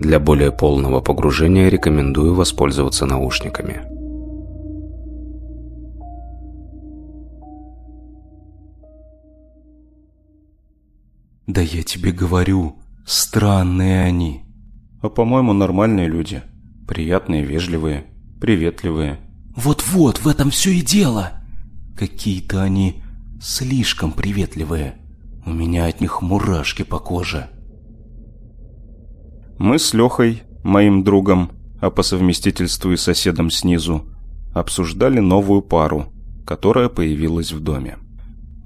Для более полного погружения рекомендую воспользоваться наушниками. Да я тебе говорю, странные они. А по-моему, нормальные люди. Приятные, вежливые, приветливые. Вот-вот, в этом все и дело. Какие-то они слишком приветливые. У меня от них мурашки по коже. Мы с Лехой, моим другом, а по совместительству и соседом снизу, обсуждали новую пару, которая появилась в доме.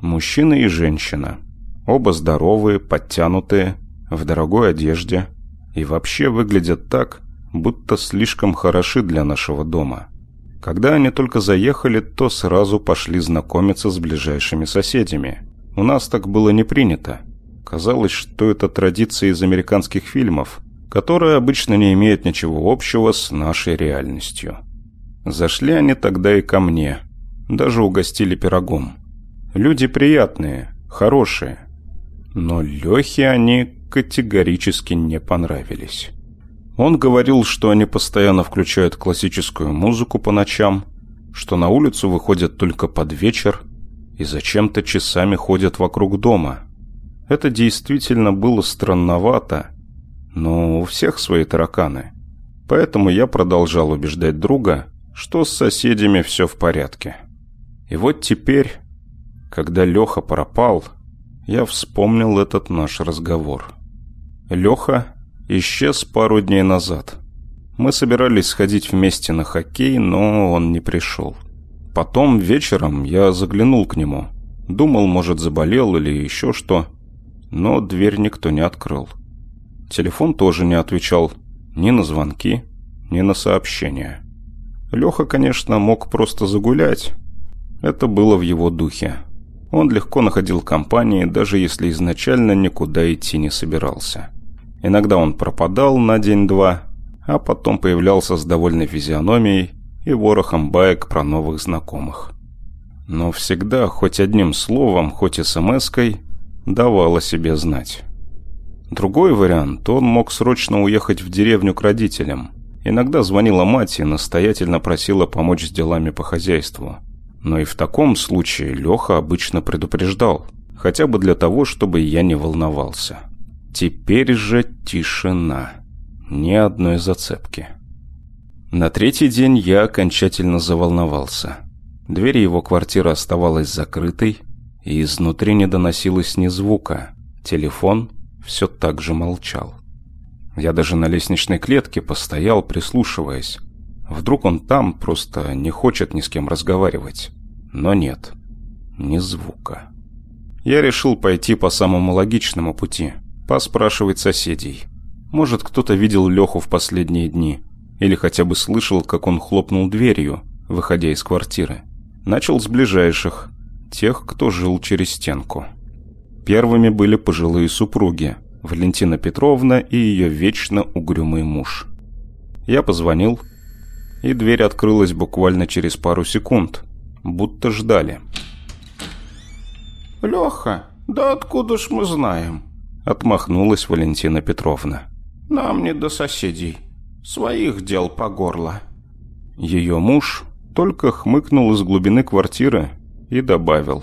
Мужчина и женщина. Оба здоровые, подтянутые, в дорогой одежде и вообще выглядят так, будто слишком хороши для нашего дома. Когда они только заехали, то сразу пошли знакомиться с ближайшими соседями. У нас так было не принято. Казалось, что это традиция из американских фильмов, которая обычно не имеет ничего общего с нашей реальностью. Зашли они тогда и ко мне, даже угостили пирогом. Люди приятные, хорошие, но Лехе они категорически не понравились. Он говорил, что они постоянно включают классическую музыку по ночам, что на улицу выходят только под вечер и зачем-то часами ходят вокруг дома. Это действительно было странновато, но у всех свои тараканы. Поэтому я продолжал убеждать друга, что с соседями все в порядке. И вот теперь, когда Леха пропал, я вспомнил этот наш разговор. Леха исчез пару дней назад. Мы собирались сходить вместе на хоккей, но он не пришел. Потом вечером я заглянул к нему. Думал, может, заболел или еще что. Но дверь никто не открыл. Телефон тоже не отвечал ни на звонки, ни на сообщения. Леха, конечно, мог просто загулять. Это было в его духе. Он легко находил компании, даже если изначально никуда идти не собирался. Иногда он пропадал на день-два, а потом появлялся с довольной физиономией и ворохом баек про новых знакомых. Но всегда, хоть одним словом, хоть смс-кой, давал о себе знать. Другой вариант, он мог срочно уехать в деревню к родителям. Иногда звонила мать и настоятельно просила помочь с делами по хозяйству. Но и в таком случае Леха обычно предупреждал, хотя бы для того, чтобы я не волновался. Теперь же тишина. Ни одной зацепки. На третий день я окончательно заволновался. Дверь его квартиры оставалась закрытой, и изнутри не доносилось ни звука. Телефон все так же молчал. Я даже на лестничной клетке постоял, прислушиваясь. Вдруг он там просто не хочет ни с кем разговаривать. Но нет, ни звука. Я решил пойти по самому логичному пути – поспрашивать соседей. Может, кто-то видел Леху в последние дни, или хотя бы слышал, как он хлопнул дверью, выходя из квартиры. Начал с ближайших, тех, кто жил через стенку. Первыми были пожилые супруги, Валентина Петровна и ее вечно угрюмый муж. Я позвонил, и дверь открылась буквально через пару секунд, будто ждали. «Леха, да откуда ж мы знаем?» Отмахнулась Валентина Петровна. «Нам не до соседей. Своих дел по горло». Ее муж только хмыкнул из глубины квартиры и добавил.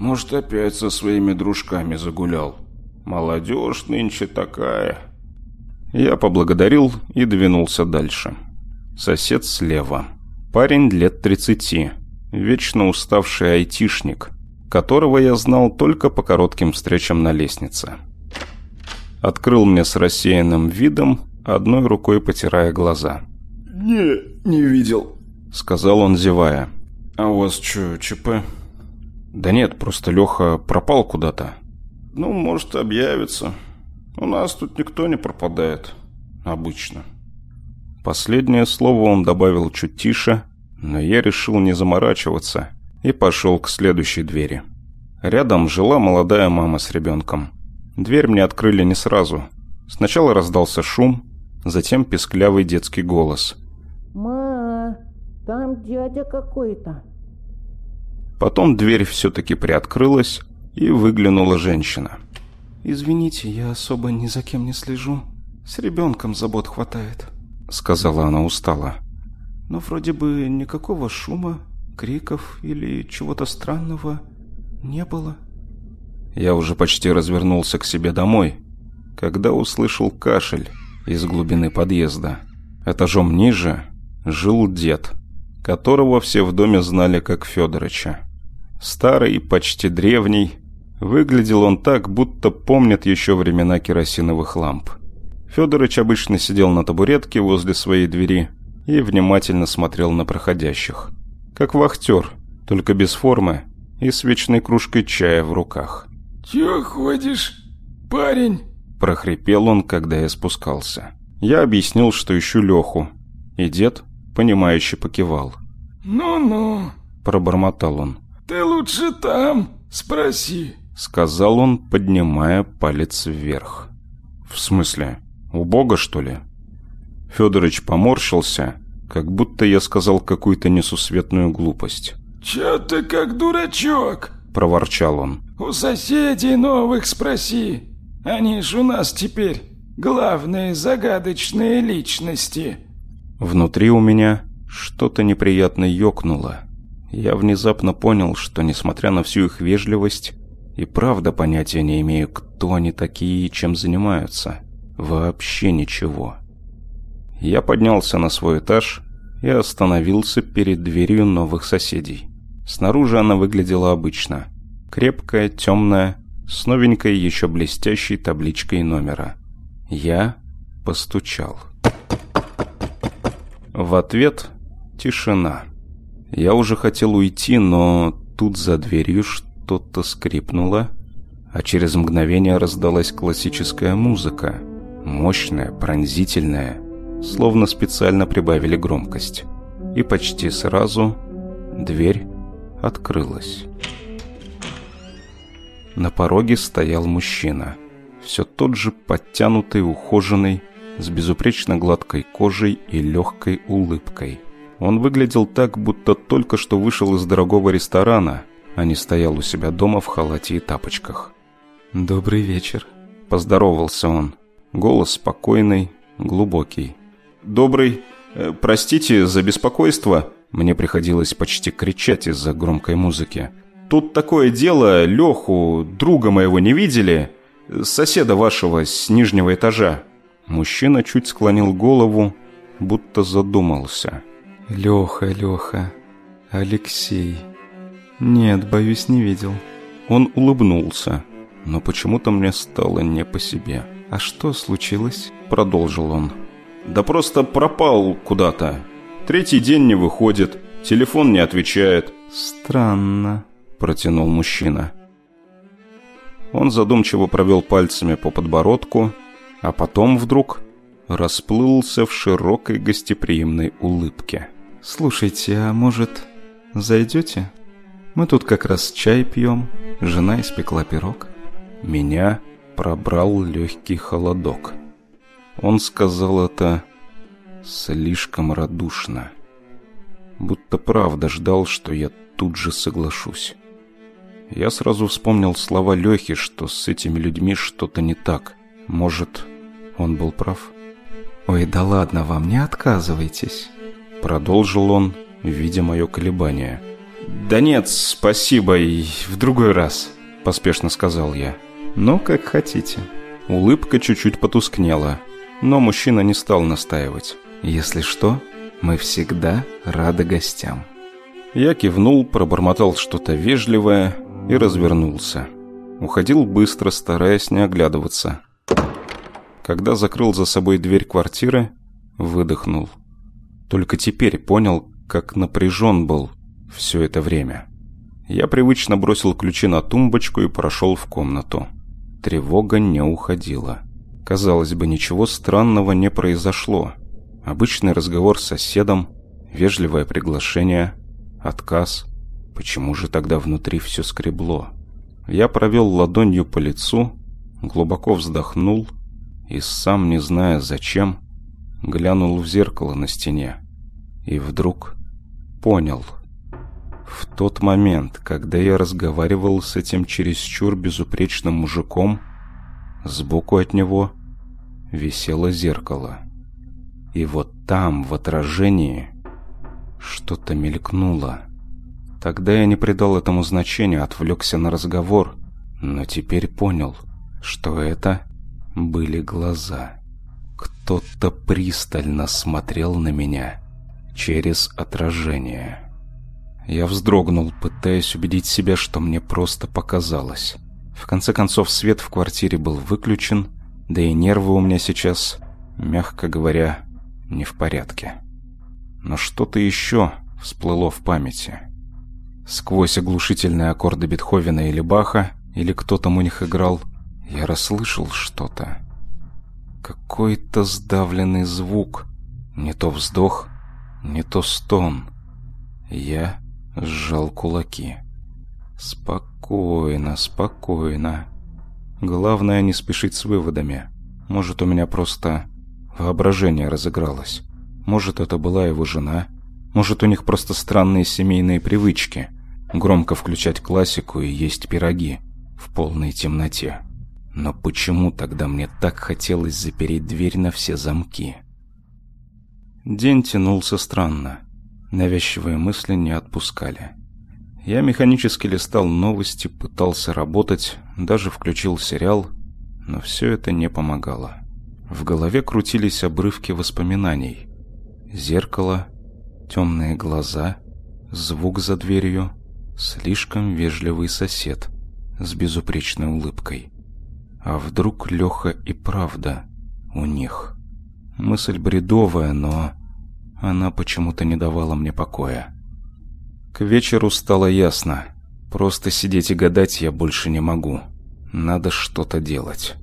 «Может, опять со своими дружками загулял. Молодежь нынче такая». Я поблагодарил и двинулся дальше. Сосед слева. Парень лет тридцати. Вечно уставший айтишник, которого я знал только по коротким встречам на лестнице открыл мне с рассеянным видом, одной рукой потирая глаза. «Не, не видел», — сказал он, зевая. «А у вас что, ЧП?» «Да нет, просто Леха пропал куда-то». «Ну, может, объявится. У нас тут никто не пропадает. Обычно». Последнее слово он добавил чуть тише, но я решил не заморачиваться и пошел к следующей двери. Рядом жила молодая мама с ребенком. Дверь мне открыли не сразу. Сначала раздался шум, затем песклявый детский голос. «Ма, там дядя какой-то». Потом дверь все-таки приоткрылась, и выглянула женщина. «Извините, я особо ни за кем не слежу. «С ребенком забот хватает», — сказала она устало. «Но вроде бы никакого шума, криков или чего-то странного не было». Я уже почти развернулся к себе домой, когда услышал кашель из глубины подъезда. Этажом ниже жил дед, которого все в доме знали как Федорыча. Старый, почти древний, выглядел он так, будто помнит еще времена керосиновых ламп. Федорыч обычно сидел на табуретке возле своей двери и внимательно смотрел на проходящих. Как вахтер, только без формы и с вечной кружкой чая в руках. «Чего ходишь, парень?» – прохрипел он, когда я спускался. Я объяснил, что ищу Леху, и дед, понимающе покивал. «Ну-ну», – пробормотал он. «Ты лучше там спроси», – сказал он, поднимая палец вверх. «В смысле?» У Бога, что ли?» Федорович поморщился, как будто я сказал какую-то несусветную глупость. «Чё ты как дурачок?» – проворчал он. «У соседей новых спроси. Они ж у нас теперь главные загадочные личности». Внутри у меня что-то неприятно ёкнуло. Я внезапно понял, что, несмотря на всю их вежливость, и правда понятия не имею, кто они такие и чем занимаются. Вообще ничего. Я поднялся на свой этаж и остановился перед дверью новых соседей. Снаружи она выглядела обычно. Крепкая, темная, с новенькой еще блестящей табличкой номера. Я постучал. В ответ тишина. Я уже хотел уйти, но тут за дверью что-то скрипнуло, а через мгновение раздалась классическая музыка – Мощная, пронзительная, словно специально прибавили громкость. И почти сразу дверь открылась. На пороге стоял мужчина. Все тот же подтянутый, ухоженный, с безупречно гладкой кожей и легкой улыбкой. Он выглядел так, будто только что вышел из дорогого ресторана, а не стоял у себя дома в халате и тапочках. «Добрый вечер», – поздоровался он. Голос спокойный, глубокий. «Добрый. Э, простите за беспокойство». Мне приходилось почти кричать из-за громкой музыки. «Тут такое дело, Леху, друга моего, не видели? Соседа вашего с нижнего этажа». Мужчина чуть склонил голову, будто задумался. «Леха, Леха, Алексей. Нет, боюсь, не видел». Он улыбнулся, но почему-то мне стало не по себе. «А что случилось?» – продолжил он. «Да просто пропал куда-то. Третий день не выходит, телефон не отвечает». «Странно», – протянул мужчина. Он задумчиво провел пальцами по подбородку, а потом вдруг расплылся в широкой гостеприимной улыбке. «Слушайте, а может, зайдете? Мы тут как раз чай пьем, жена испекла пирог». Меня пробрал легкий холодок. Он сказал это слишком радушно. Будто правда ждал, что я тут же соглашусь. Я сразу вспомнил слова Лехи, что с этими людьми что-то не так. Может, он был прав? «Ой, да ладно вам, не отказывайтесь», — продолжил он, видя мое колебание. «Да нет, спасибо, и в другой раз», — поспешно сказал я. «Ну, как хотите». Улыбка чуть-чуть потускнела, но мужчина не стал настаивать. «Если что, мы всегда рады гостям». Я кивнул, пробормотал что-то вежливое и развернулся. Уходил быстро, стараясь не оглядываться. Когда закрыл за собой дверь квартиры, выдохнул. Только теперь понял, как напряжен был все это время. Я привычно бросил ключи на тумбочку и прошел в комнату. Тревога не уходила. Казалось бы, ничего странного не произошло. Обычный разговор с соседом, вежливое приглашение, отказ. Почему же тогда внутри все скребло? Я провел ладонью по лицу, глубоко вздохнул и, сам не зная зачем, глянул в зеркало на стене. И вдруг понял – в тот момент, когда я разговаривал с этим чересчур безупречным мужиком, сбоку от него висело зеркало. И вот там, в отражении, что-то мелькнуло. Тогда я не придал этому значения, отвлекся на разговор, но теперь понял, что это были глаза. Кто-то пристально смотрел на меня через отражение. Я вздрогнул, пытаясь убедить себя, что мне просто показалось. В конце концов, свет в квартире был выключен, да и нервы у меня сейчас, мягко говоря, не в порядке. Но что-то еще всплыло в памяти. Сквозь оглушительные аккорды Бетховена или Баха, или кто там у них играл, я расслышал что-то. Какой-то сдавленный звук. Не то вздох, не то стон. Я сжал кулаки. Спокойно, спокойно. Главное не спешить с выводами. Может, у меня просто воображение разыгралось. Может, это была его жена. Может, у них просто странные семейные привычки. Громко включать классику и есть пироги в полной темноте. Но почему тогда мне так хотелось запереть дверь на все замки? День тянулся странно. Навязчивые мысли не отпускали. Я механически листал новости, пытался работать, даже включил сериал, но все это не помогало. В голове крутились обрывки воспоминаний. Зеркало, темные глаза, звук за дверью, слишком вежливый сосед с безупречной улыбкой. А вдруг Леха и правда у них? Мысль бредовая, но она почему-то не давала мне покоя. К вечеру стало ясно. Просто сидеть и гадать я больше не могу. Надо что-то делать.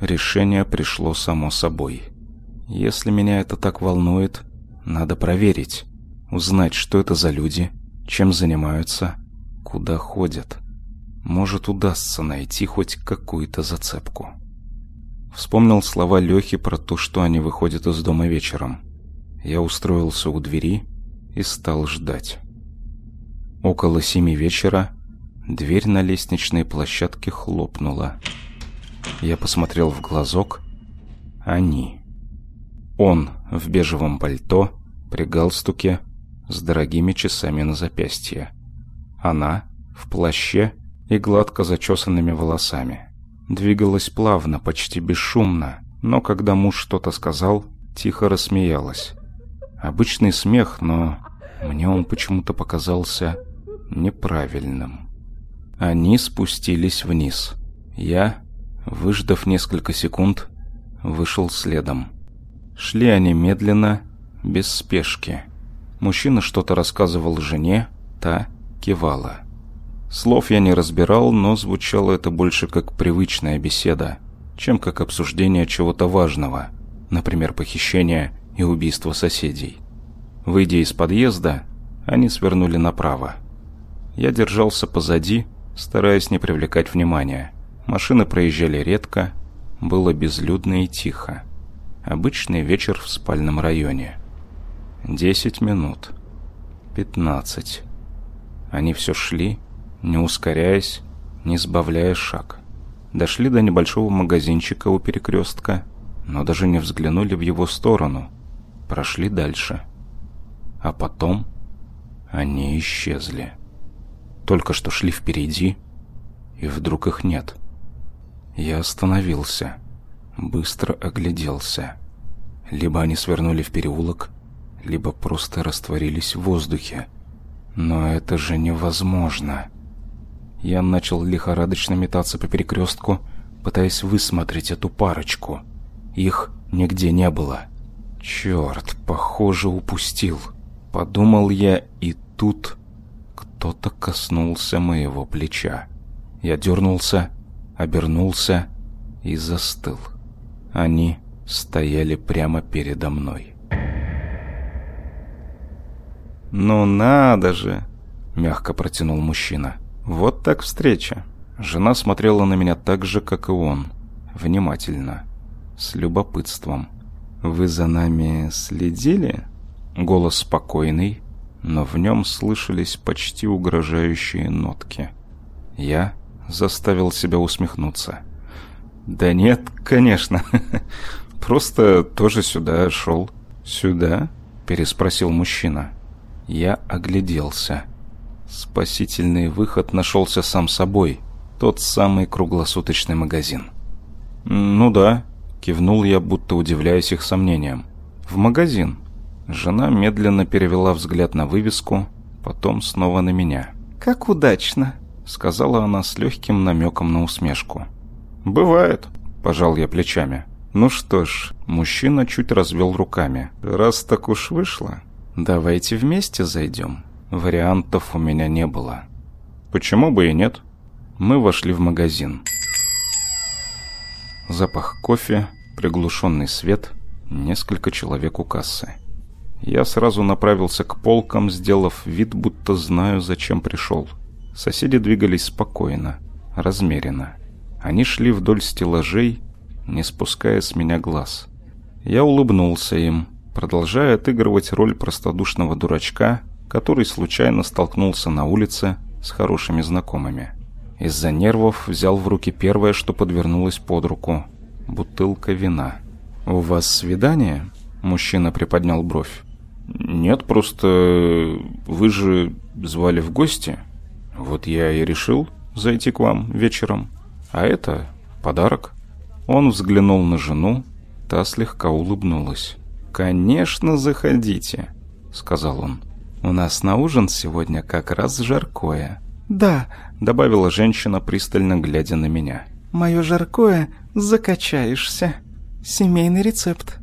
Решение пришло само собой. Если меня это так волнует, надо проверить. Узнать, что это за люди, чем занимаются, куда ходят. Может, удастся найти хоть какую-то зацепку. Вспомнил слова Лехи про то, что они выходят из дома вечером. Я устроился у двери и стал ждать. Около семи вечера дверь на лестничной площадке хлопнула. Я посмотрел в глазок. Они. Он в бежевом пальто, при галстуке, с дорогими часами на запястье. Она в плаще и гладко зачесанными волосами. Двигалась плавно, почти бесшумно, но когда муж что-то сказал, тихо рассмеялась. Обычный смех, но мне он почему-то показался неправильным. Они спустились вниз. Я, выждав несколько секунд, вышел следом. Шли они медленно, без спешки. Мужчина что-то рассказывал жене, та кивала. Слов я не разбирал, но звучало это больше как привычная беседа, чем как обсуждение чего-то важного, например, похищения и убийства соседей. Выйдя из подъезда, они свернули направо. Я держался позади, стараясь не привлекать внимания. Машины проезжали редко, было безлюдно и тихо. Обычный вечер в спальном районе. Десять минут. Пятнадцать. Они все шли, не ускоряясь, не сбавляя шаг. Дошли до небольшого магазинчика у перекрестка, но даже не взглянули в его сторону. Прошли дальше. А потом они исчезли. Только что шли впереди, и вдруг их нет. Я остановился, быстро огляделся. Либо они свернули в переулок, либо просто растворились в воздухе. Но это же невозможно. Я начал лихорадочно метаться по перекрестку, пытаясь высмотреть эту парочку. Их нигде не было. Черт, похоже, упустил. Подумал я, и тут кто-то коснулся моего плеча. Я дернулся, обернулся и застыл. Они стояли прямо передо мной. «Ну надо же!» — мягко протянул мужчина. «Вот так встреча!» Жена смотрела на меня так же, как и он. Внимательно. С любопытством. «Вы за нами следили?» Голос спокойный, но в нем слышались почти угрожающие нотки. Я заставил себя усмехнуться. «Да нет, конечно. Просто тоже сюда шел. Сюда? Переспросил мужчина. Я огляделся. Спасительный выход нашелся сам собой. Тот самый круглосуточный магазин. «Ну да», — кивнул я, будто удивляясь их сомнениям. «В магазин». Жена медленно перевела взгляд на вывеску, потом снова на меня. «Как удачно», — сказала она с легким намеком на усмешку. «Бывает», — пожал я плечами. «Ну что ж», — мужчина чуть развел руками. «Раз так уж вышло, давайте вместе зайдем». Вариантов у меня не было. «Почему бы и нет?» Мы вошли в магазин. Запах кофе, приглушенный свет, несколько человек у кассы. Я сразу направился к полкам, сделав вид, будто знаю, зачем пришел. Соседи двигались спокойно, размеренно. Они шли вдоль стеллажей, не спуская с меня глаз. Я улыбнулся им, продолжая отыгрывать роль простодушного дурачка, который случайно столкнулся на улице с хорошими знакомыми. Из-за нервов взял в руки первое, что подвернулось под руку – бутылка вина. «У вас свидание?» – мужчина приподнял бровь. «Нет, просто вы же звали в гости. Вот я и решил зайти к вам вечером. А это подарок». Он взглянул на жену, та слегка улыбнулась. «Конечно, заходите», — сказал он. «У нас на ужин сегодня как раз жаркое». «Да», — добавила женщина, пристально глядя на меня. «Мое жаркое закачаешься. Семейный рецепт».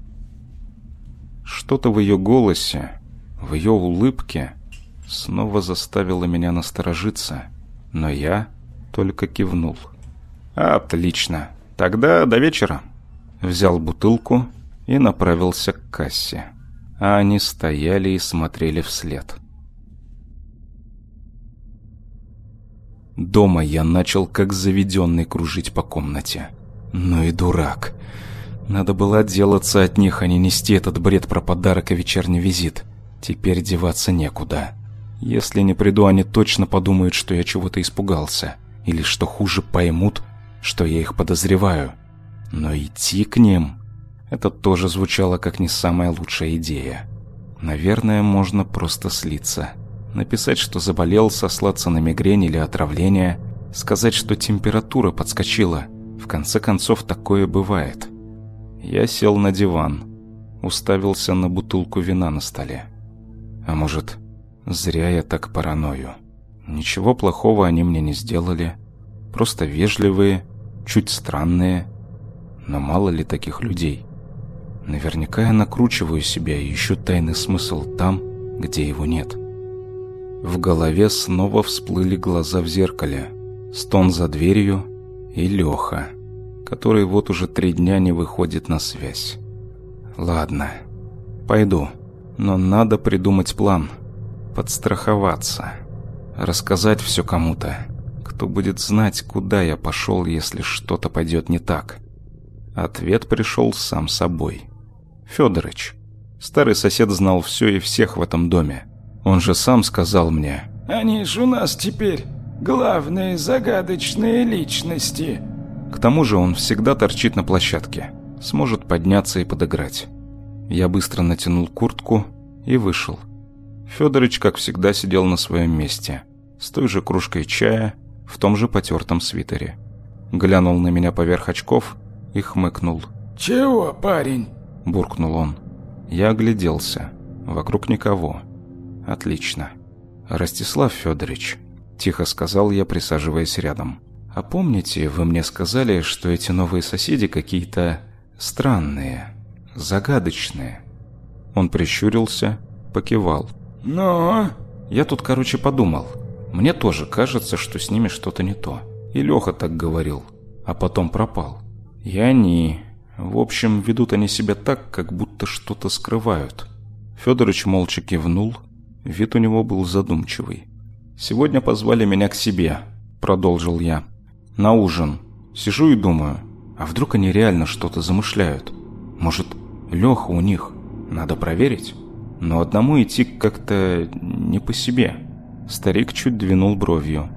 Что-то в ее голосе, в ее улыбке снова заставило меня насторожиться, но я только кивнул. «Отлично. Тогда до вечера». Взял бутылку и направился к кассе. А они стояли и смотрели вслед. Дома я начал как заведенный кружить по комнате. Ну и дурак. Надо было отделаться от них, а не нести этот бред про подарок и вечерний визит. Теперь деваться некуда. Если не приду, они точно подумают, что я чего-то испугался. Или, что хуже, поймут, что я их подозреваю. Но идти к ним... Это тоже звучало как не самая лучшая идея. Наверное, можно просто слиться. Написать, что заболел, сослаться на мигрень или отравление, сказать, что температура подскочила. В конце концов, такое бывает. Я сел на диван, уставился на бутылку вина на столе. А может, зря я так параною. Ничего плохого они мне не сделали. Просто вежливые, чуть странные. Но мало ли таких людей. Наверняка я накручиваю себя и ищу тайный смысл там, где его нет. В голове снова всплыли глаза в зеркале. Стон за дверью и Леха, который вот уже три дня не выходит на связь. Ладно, пойду, но надо придумать план. Подстраховаться. Рассказать все кому-то, кто будет знать, куда я пошел, если что-то пойдет не так. Ответ пришел сам собой. Федорыч. Старый сосед знал все и всех в этом доме. Он же сам сказал мне. «Они ж у нас теперь главные загадочные личности». К тому же он всегда торчит на площадке. Сможет подняться и подыграть. Я быстро натянул куртку и вышел. Федорыч, как всегда, сидел на своем месте. С той же кружкой чая, в том же потертом свитере. Глянул на меня поверх очков и хмыкнул. «Чего, парень?» – буркнул он. Я огляделся. Вокруг никого. Отлично. Ростислав Федорович, тихо сказал я, присаживаясь рядом. А помните, вы мне сказали, что эти новые соседи какие-то странные, загадочные? Он прищурился, покивал. Но я тут, короче, подумал. Мне тоже кажется, что с ними что-то не то. И Леха так говорил, а потом пропал. И они... В общем, ведут они себя так, как будто что-то скрывают. Федорович молча кивнул. Вид у него был задумчивый. «Сегодня позвали меня к себе», — продолжил я. «На ужин. Сижу и думаю, а вдруг они реально что-то замышляют? Может, Леха у них? Надо проверить?» Но одному идти как-то не по себе. Старик чуть двинул бровью.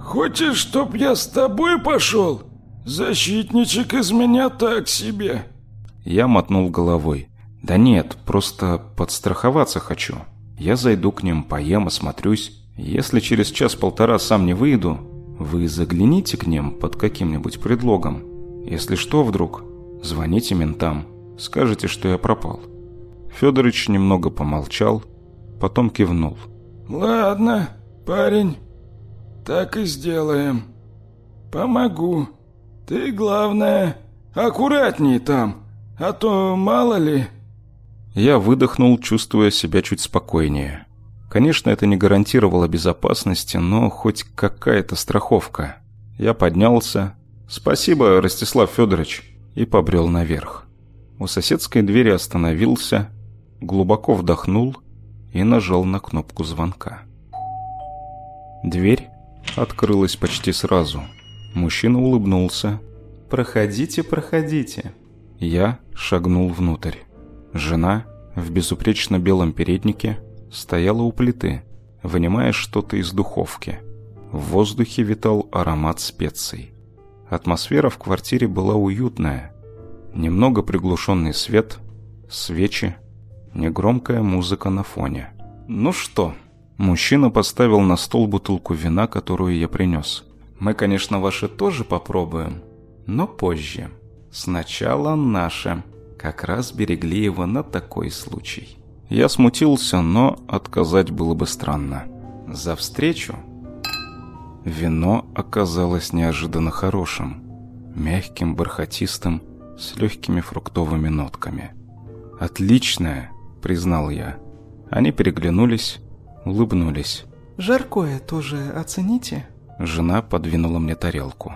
«Хочешь, чтоб я с тобой пошел? Защитничек из меня так себе». Я мотнул головой. «Да нет, просто подстраховаться хочу. Я зайду к ним, поем, осмотрюсь. Если через час-полтора сам не выйду, вы загляните к ним под каким-нибудь предлогом. Если что вдруг, звоните ментам, скажете, что я пропал». Федорович немного помолчал, потом кивнул. «Ладно, парень, так и сделаем. Помогу. Ты, главное, аккуратней там, а то мало ли...» Я выдохнул, чувствуя себя чуть спокойнее. Конечно, это не гарантировало безопасности, но хоть какая-то страховка. Я поднялся. «Спасибо, Ростислав Федорович», и побрел наверх. У соседской двери остановился, глубоко вдохнул и нажал на кнопку звонка. Дверь открылась почти сразу. Мужчина улыбнулся. «Проходите, проходите». Я шагнул внутрь. Жена в безупречно белом переднике стояла у плиты, вынимая что-то из духовки. В воздухе витал аромат специй. Атмосфера в квартире была уютная. Немного приглушенный свет, свечи, негромкая музыка на фоне. «Ну что?» Мужчина поставил на стол бутылку вина, которую я принес. «Мы, конечно, ваши тоже попробуем, но позже. Сначала наше» как раз берегли его на такой случай. Я смутился, но отказать было бы странно. За встречу вино оказалось неожиданно хорошим, мягким, бархатистым, с легкими фруктовыми нотками. «Отличное», — признал я. Они переглянулись, улыбнулись. «Жаркое тоже оцените?» Жена подвинула мне тарелку.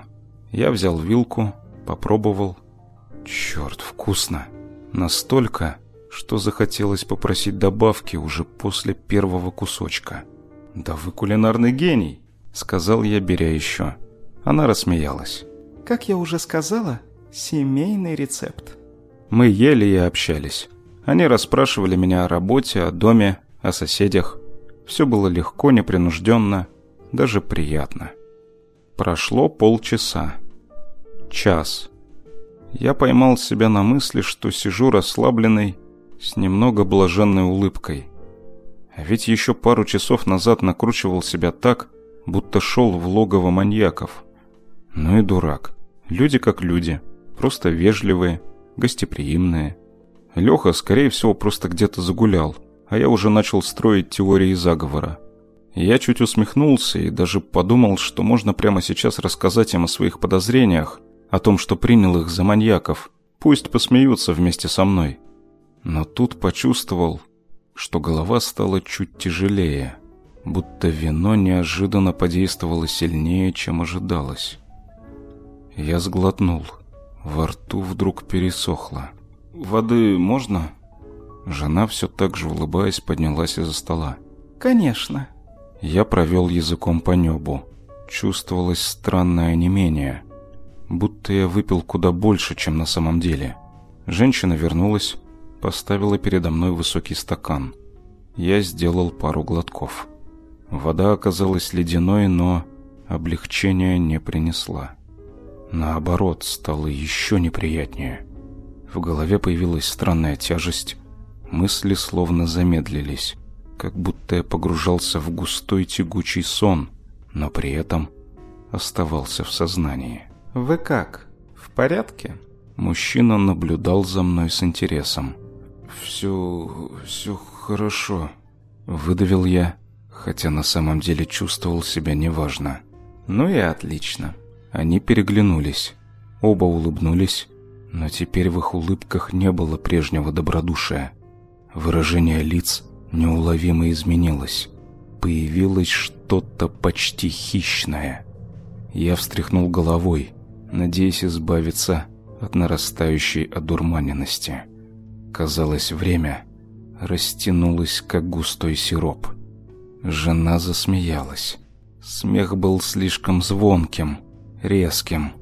Я взял вилку, попробовал. Черт, вкусно. Настолько, что захотелось попросить добавки уже после первого кусочка. «Да вы кулинарный гений!» — сказал я, беря еще. Она рассмеялась. «Как я уже сказала, семейный рецепт». Мы ели и общались. Они расспрашивали меня о работе, о доме, о соседях. Все было легко, непринужденно, даже приятно. Прошло полчаса. Час. Я поймал себя на мысли, что сижу расслабленный, с немного блаженной улыбкой. А ведь еще пару часов назад накручивал себя так, будто шел в логово маньяков. Ну и дурак. Люди как люди, просто вежливые, гостеприимные. Леха, скорее всего, просто где-то загулял, а я уже начал строить теории заговора. Я чуть усмехнулся и даже подумал, что можно прямо сейчас рассказать им о своих подозрениях, о том, что принял их за маньяков. Пусть посмеются вместе со мной. Но тут почувствовал, что голова стала чуть тяжелее, будто вино неожиданно подействовало сильнее, чем ожидалось. Я сглотнул. Во рту вдруг пересохло. «Воды можно?» Жена все так же улыбаясь поднялась из-за стола. «Конечно». Я провел языком по небу. Чувствовалось странное онемение будто я выпил куда больше, чем на самом деле. Женщина вернулась, поставила передо мной высокий стакан. Я сделал пару глотков. Вода оказалась ледяной, но облегчения не принесла. Наоборот, стало еще неприятнее. В голове появилась странная тяжесть, мысли словно замедлились, как будто я погружался в густой тягучий сон, но при этом оставался в сознании. «Вы как? В порядке?» Мужчина наблюдал за мной с интересом. «Все... все хорошо», — выдавил я, хотя на самом деле чувствовал себя неважно. «Ну и отлично». Они переглянулись. Оба улыбнулись, но теперь в их улыбках не было прежнего добродушия. Выражение лиц неуловимо изменилось. Появилось что-то почти хищное. Я встряхнул головой, надеясь избавиться от нарастающей одурманенности. Казалось, время растянулось, как густой сироп. Жена засмеялась. Смех был слишком звонким, резким.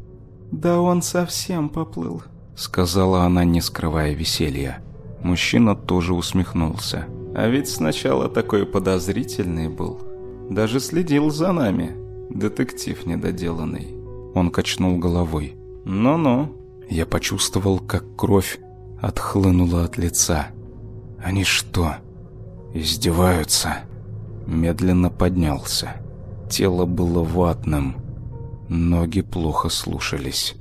«Да он совсем поплыл», — сказала она, не скрывая веселья. Мужчина тоже усмехнулся. «А ведь сначала такой подозрительный был. Даже следил за нами. Детектив недоделанный». Он качнул головой. «Ну-ну». Я почувствовал, как кровь отхлынула от лица. Они что, издеваются? Медленно поднялся. Тело было ватным. Ноги плохо слушались.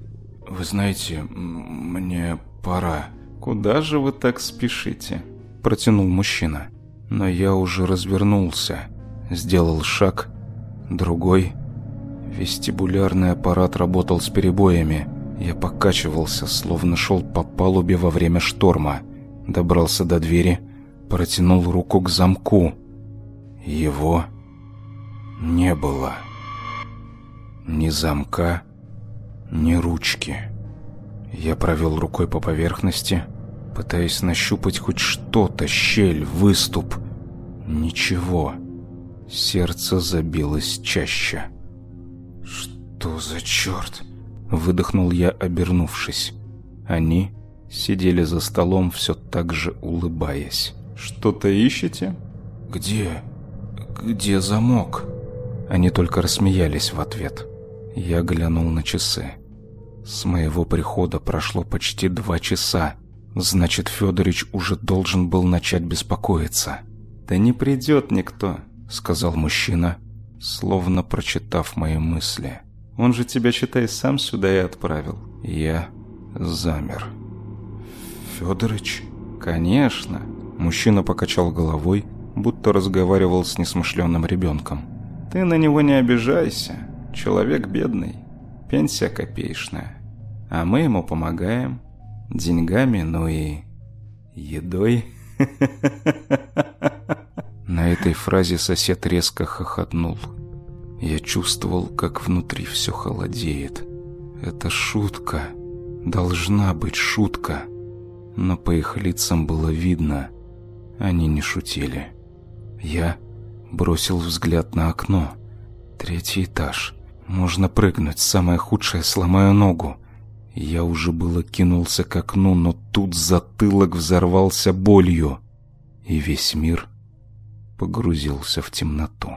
«Вы знаете, мне пора». «Куда же вы так спешите?» Протянул мужчина. Но я уже развернулся. Сделал шаг. Другой. Вестибулярный аппарат работал с перебоями. Я покачивался, словно шел по палубе во время шторма. Добрался до двери, протянул руку к замку. Его не было. Ни замка, ни ручки. Я провел рукой по поверхности, пытаясь нащупать хоть что-то, щель, выступ. Ничего. Сердце забилось чаще. «Что за черт?» Выдохнул я, обернувшись. Они сидели за столом, все так же улыбаясь. «Что-то ищете?» «Где? Где замок?» Они только рассмеялись в ответ. Я глянул на часы. С моего прихода прошло почти два часа. Значит, Федорович уже должен был начать беспокоиться. «Да не придет никто», — сказал мужчина, словно прочитав мои мысли. «Он же тебя, считай, сам сюда и отправил». Я замер. «Федорович?» «Конечно». Мужчина покачал головой, будто разговаривал с несмышленным ребенком. Ты на него не обижайся. Человек бедный. Пенсия копеечная. А мы ему помогаем. Деньгами, ну и... едой. На этой фразе сосед резко хохотнул. Я чувствовал, как внутри все холодеет. Это шутка. Должна быть шутка. Но по их лицам было видно. Они не шутили. Я Бросил взгляд на окно. Третий этаж. Можно прыгнуть, самое худшее, сломаю ногу. Я уже было кинулся к окну, но тут затылок взорвался болью, и весь мир погрузился в темноту.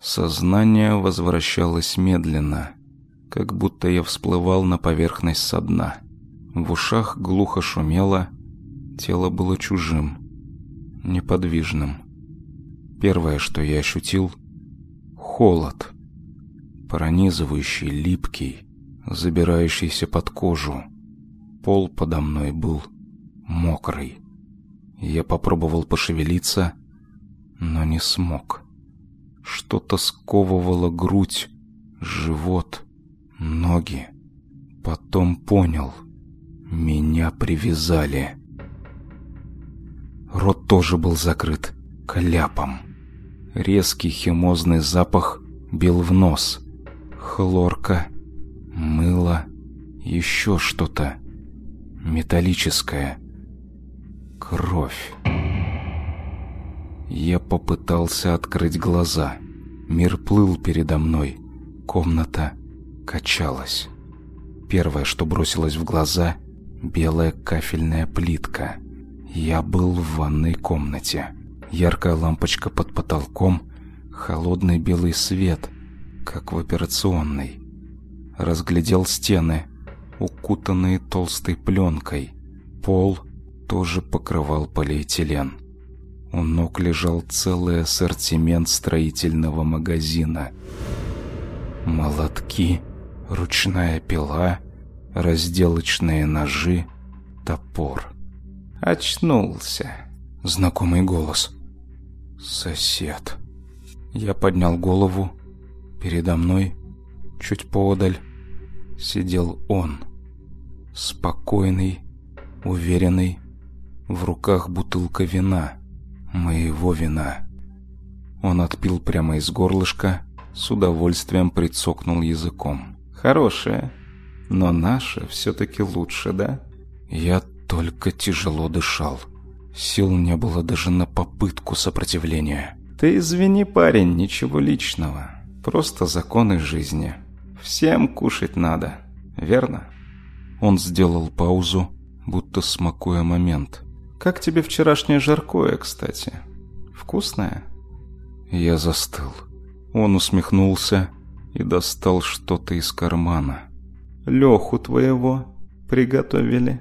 Сознание возвращалось медленно, как будто я всплывал на поверхность со дна. В ушах глухо шумело, тело было чужим, неподвижным. Первое, что я ощутил — холод, пронизывающий, липкий, забирающийся под кожу. Пол подо мной был мокрый. Я попробовал пошевелиться, но не смог. Что-то сковывало грудь, живот, ноги. Потом понял — меня привязали. Рот тоже был закрыт кляпом. Резкий химозный запах бил в нос. Хлорка, мыло, еще что-то металлическое. Кровь. Я попытался открыть глаза. Мир плыл передо мной. Комната качалась. Первое, что бросилось в глаза — белая кафельная плитка. Я был в ванной комнате. Яркая лампочка под потолком, холодный белый свет, как в операционной. Разглядел стены, укутанные толстой пленкой. Пол тоже покрывал полиэтилен. У ног лежал целый ассортимент строительного магазина. Молотки, ручная пила — разделочные ножи, топор. Очнулся. Знакомый голос. Сосед. Я поднял голову. Передо мной, чуть поодаль, сидел он. Спокойный, уверенный, в руках бутылка вина. Моего вина. Он отпил прямо из горлышка, с удовольствием прицокнул языком. «Хорошее», но наше все-таки лучше, да? Я только тяжело дышал. Сил не было даже на попытку сопротивления. Ты извини, парень, ничего личного. Просто законы жизни. Всем кушать надо, верно? Он сделал паузу, будто смакуя момент. Как тебе вчерашнее жаркое, кстати? Вкусное? Я застыл. Он усмехнулся, и достал что-то из кармана. «Леху твоего приготовили».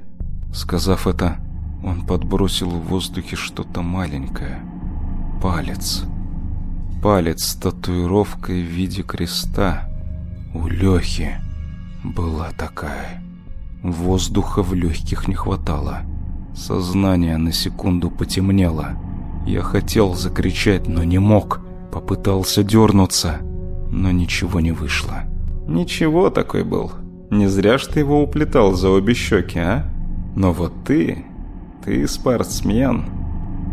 Сказав это, он подбросил в воздухе что-то маленькое. Палец. Палец с татуировкой в виде креста. У Лехи была такая. Воздуха в легких не хватало. Сознание на секунду потемнело. Я хотел закричать, но не мог. Попытался дернуться, но ничего не вышло. Ничего такой был. Не зря ж ты его уплетал за обе щеки, а? Но вот ты, ты спортсмен.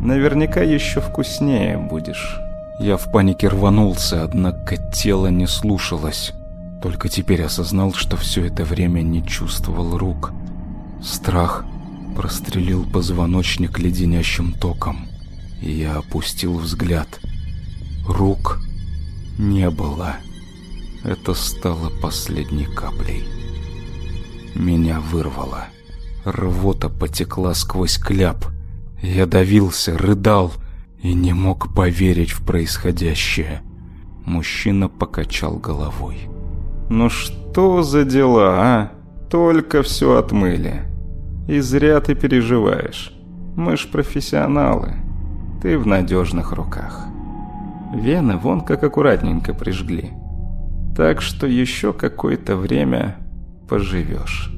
Наверняка еще вкуснее будешь. Я в панике рванулся, однако тело не слушалось. Только теперь осознал, что все это время не чувствовал рук. Страх прострелил позвоночник леденящим током. И я опустил взгляд. Рук не было. Это стало последней каплей. Меня вырвало. Рвота потекла сквозь кляп. Я давился, рыдал и не мог поверить в происходящее. Мужчина покачал головой. «Ну что за дела, а? Только все отмыли. И зря ты переживаешь. Мы ж профессионалы. Ты в надежных руках. Вены вон как аккуратненько прижгли. Так что еще какое-то время поживешь».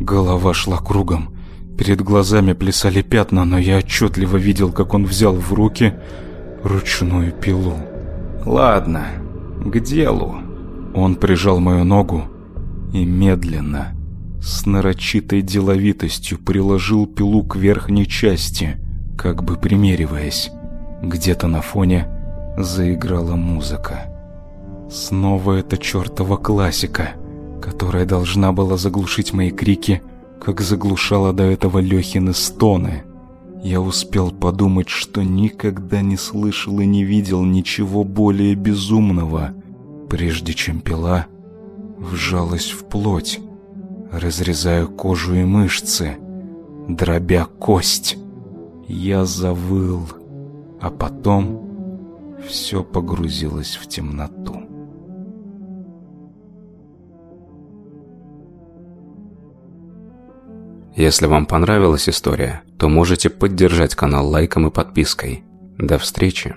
Голова шла кругом. Перед глазами плясали пятна, но я отчетливо видел, как он взял в руки ручную пилу. «Ладно, к делу». Он прижал мою ногу и медленно, с нарочитой деловитостью приложил пилу к верхней части, как бы примериваясь. Где-то на фоне заиграла музыка. Снова эта чертова классика — которая должна была заглушить мои крики, как заглушала до этого Лехины стоны. Я успел подумать, что никогда не слышал и не видел ничего более безумного, прежде чем пила вжалась в плоть, разрезая кожу и мышцы, дробя кость. Я завыл, а потом все погрузилось в темноту. Если вам понравилась история, то можете поддержать канал лайком и подпиской. До встречи!